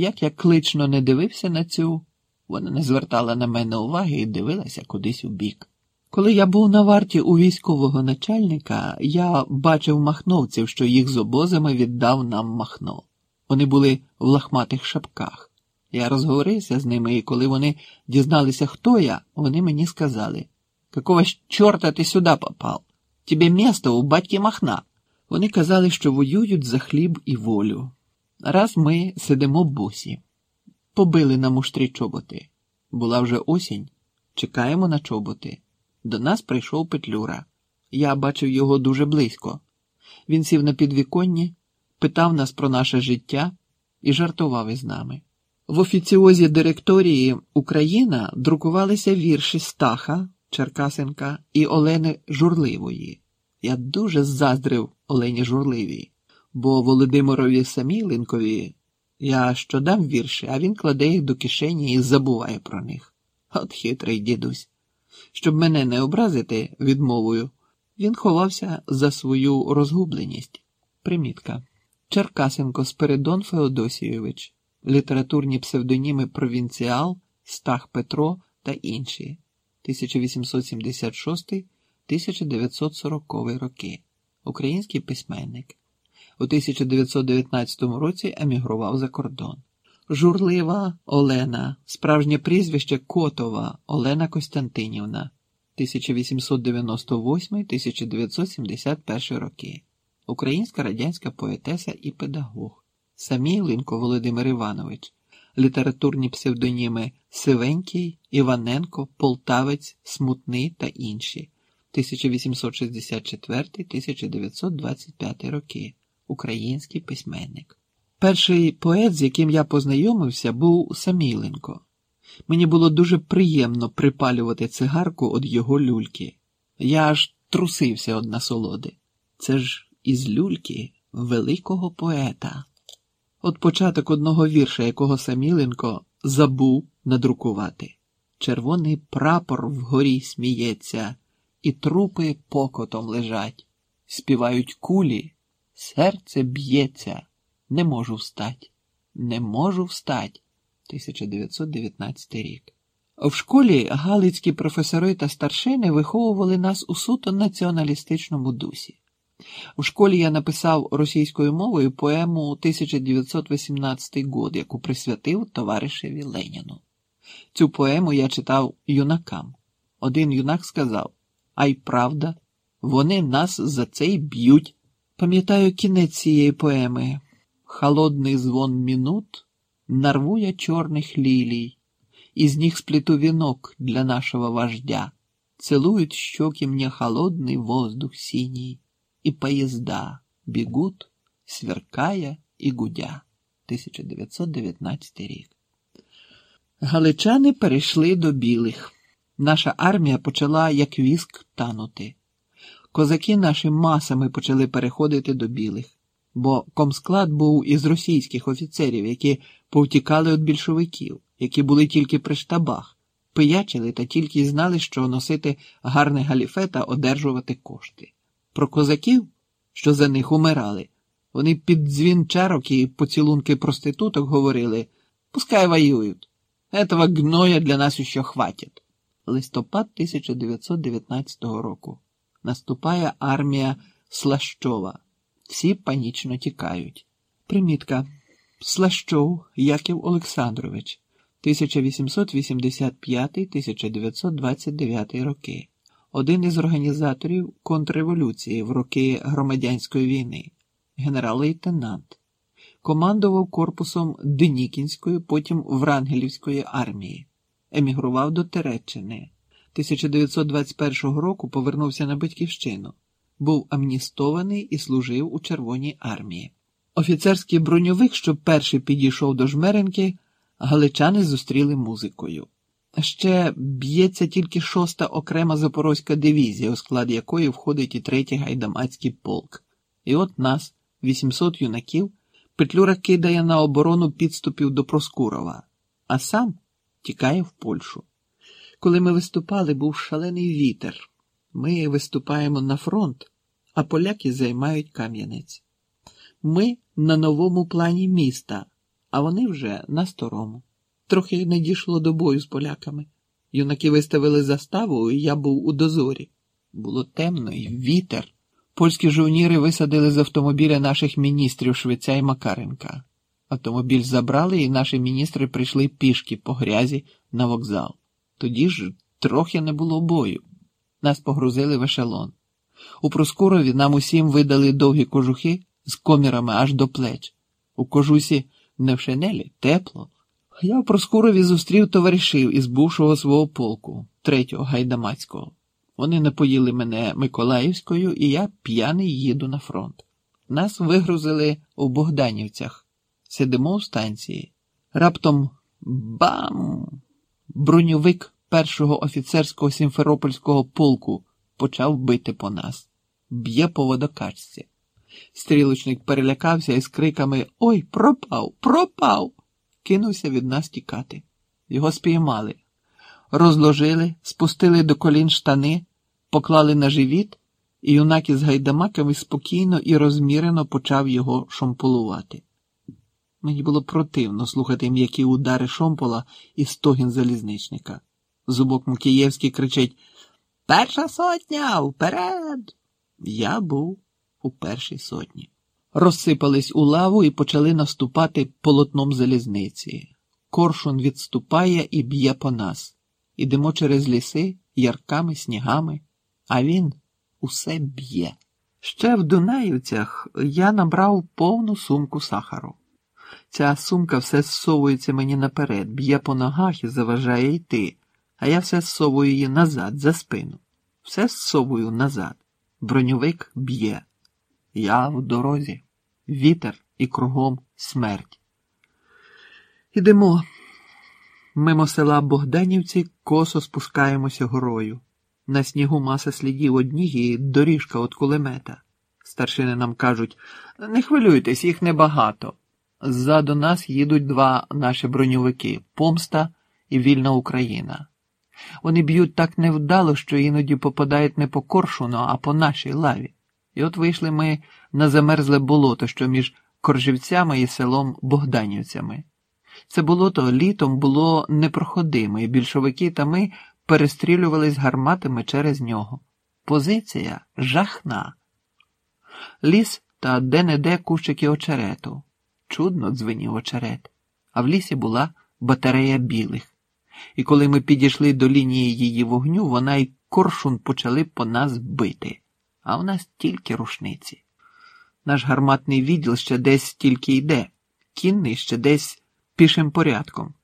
Як я клично не дивився на цю, вона не звертала на мене уваги і дивилася кудись у бік. Коли я був на варті у військового начальника, я бачив махновців, що їх з обозами віддав нам махно. Вони були в лахматих шапках. Я розговорився з ними, і коли вони дізналися, хто я, вони мені сказали: Какого ж чорта ти сюди попав? Тебе місто у батьки Махна. Вони казали, що воюють за хліб і волю. Раз ми сидимо босі, побили на муштрі чоботи. Була вже осінь, чекаємо на чоботи. До нас прийшов Петлюра. Я бачив його дуже близько. Він сів на підвіконні, питав нас про наше життя і жартував із нами. В офіціозі директорії Україна друкувалися вірші Стаха, Черкасенка і Олени Журливої. Я дуже заздрив Олені Журливій, бо Володимирові Саміленкові я що дам вірші, а він кладе їх до кишені і забуває про них. От хитрий дідусь. Щоб мене не образити відмовою, він ховався за свою розгубленість. Примітка. Черкасенко Спиридон Феодосійович, літературні псевдоніми Провінціал, Стах Петро та інші 1876-1940 роки. Український письменник. У 1919 році емігрував за кордон. Журлива Олена, справжнє прізвище Котова Олена Костянтинівна, 1898-1971 роки. Українська радянська поетеса і педагог. Самійленко Володимир Іванович, літературні псевдоніми Сивенький, Іваненко, Полтавець, Смутний та інші. 1864-1925 роки. Український письменник. Перший поет, з яким я познайомився, був Саміленко. Мені було дуже приємно припалювати цигарку від його люльки. Я аж трусився від насолоди. Це ж із люльки великого поета. От початок одного вірша, якого Саміленко забув надрукувати. Червоний прапор вгорі сміється, і трупи покотом лежать, співають кулі, серце б'ється. Не можу встать, не можу встать. 1919 рік. В школі галицькі професори та старшини виховували нас у суто націоналістичному дусі. У школі я написав російською мовою поему 1918 год, яку присвятив товаришеві Леніну. Цю поему я читав юнакам. Один юнак сказав: Ай правда, вони нас за це й б'ють. Пам'ятаю кінець цієї поеми. Холодний звон минут нарву я черных лилий, из них сплету венок для нашего вождя. Целуют щеки мне холодный воздух синий, и поезда бегут, сверкая и гудя. 1919 рік. Галичани перейшли до білих. Наша армія почала, як віск, танути. Козаки наші масами почали переходити до білих, бо комсклад був із російських офіцерів, які повтікали від більшовиків, які були тільки при штабах, пиячили та тільки знали, що носити гарне галіфе та одержувати кошти. Про козаків, що за них умирали, вони під дзвін чарок і поцілунки проституток говорили пускай воюють. Этого гноя для нас еще хватить. Листопад 1919 року. Наступає армія Слащова. Всі панічно тікають. Примітка. Слащов Яків Олександрович, 1885-1929 роки. Один із організаторів контрреволюції в роки громадянської війни, генерал-лейтенант. Командував корпусом Денікінської, потім Врангелівської армії, емігрував до Тереччини. 1921 року повернувся на батьківщину, був амністований і служив у Червоній армії. Офіцерський броньовик, що перший підійшов до жмеренки, галичани зустріли музикою. Ще б'ється тільки шоста окрема запорозька дивізія, у склад якої входить і третій гайдамацький полк. І от нас, 800 юнаків, Петлюра кидає на оборону підступів до Проскурова, а сам тікає в Польщу. Коли ми виступали, був шалений вітер. Ми виступаємо на фронт, а поляки займають Кам'янець. Ми на новому плані міста, а вони вже на старому. Трохи не дійшло до бою з поляками. Юнаки виставили заставу, і я був у дозорі. Було темно і вітер. Польські жовніри висадили з автомобіля наших міністрів Швеця і Макаренка. Автомобіль забрали, і наші міністри прийшли пішки по грязі на вокзал. Тоді ж трохи не було бою. Нас погрузили в ешелон. У Проскурові нам усім видали довгі кожухи з комірами аж до плеч. У кожусі не в шинелі, тепло. Я в Проскурові зустрів товаришів із бувшого свого полку, третього гайдамацького. Вони напоїли мене Миколаївською, і я п'яний їду на фронт. Нас вигрузили у Богданівцях. Сидимо в станції. Раптом бам! Броньовик першого офіцерського сімферопольського полку почав бити по нас. Б'є по водокачці. Стрілочник перелякався і з криками Ой, пропав, пропав! кинувся від нас тікати. Його спіймали, розложили, спустили до колін штани, поклали на живіт, і юнак із гайдамаками спокійно і розмірено почав його шомполувати. Мені було противно слухати м'які удари шомпола і стогін залізничника. Зубок Мукієвський кричить Перша сотня вперед! Я був у першій сотні. Розсипались у лаву і почали наступати полотном залізниці. Коршун відступає і б'є по нас. Ідемо через ліси, ярками, снігами, а він усе б'є. Ще в Дунаївцях я набрав повну сумку сахару. Ця сумка все зсовується мені наперед, б'є по ногах і заважає йти, а я все зсовую її назад, за спину. Все зсовую назад. Броньовик б'є. Я в дорозі, вітер і кругом смерть. Ідемо. Мимо села Богданівці косо спускаємося горою. На снігу маса слідів одніх і доріжка від кулемета. Старшини нам кажуть не хвилюйтесь, їх небагато. Ззаду нас їдуть два наші броньовики Помста і Вільна Україна. Вони б'ють так невдало, що іноді попадають не по коршуну, а по нашій лаві. І от вийшли ми на замерзле болото, що між Коржівцями і селом Богданівцями. Це болото літом було непроходиме, і більшовики та ми перестрілювались гарматами через нього. Позиція жахна. Ліс та де-не-де кущики очерету. Чудно дзвенів очерет, а в лісі була батарея білих. І коли ми підійшли до лінії її вогню, вона й коршун почали по нас бити, а в нас тільки рушниці. Наш гарматний відділ ще десь тільки йде, кінний ще десь пішим порядком.